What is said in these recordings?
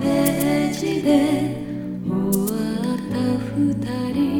ページで終わった二人。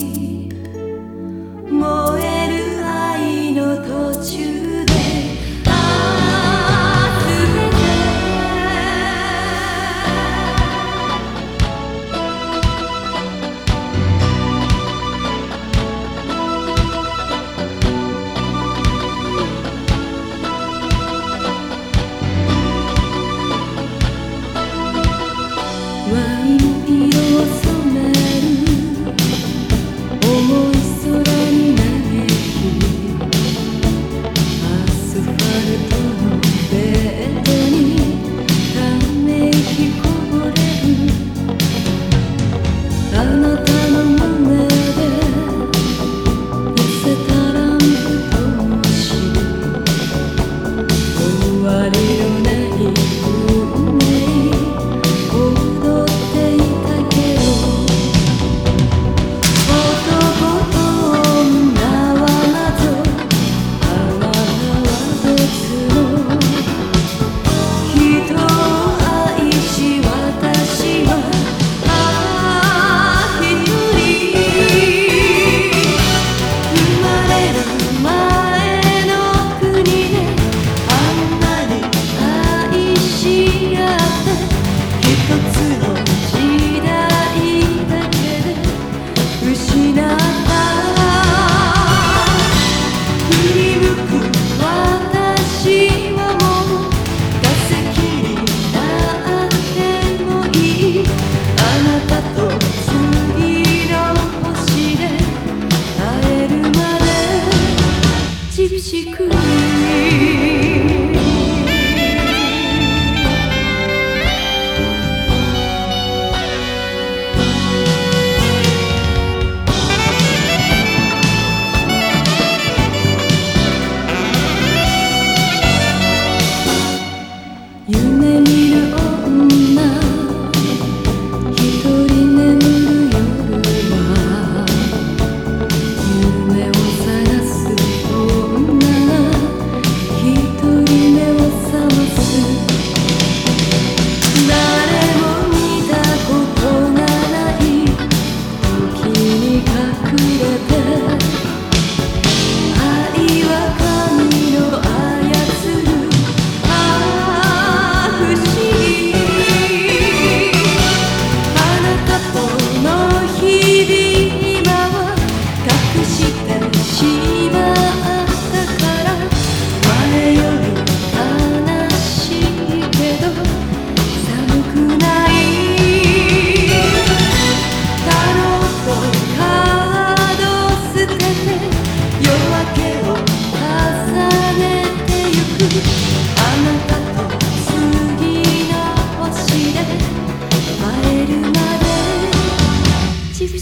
しく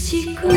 七哥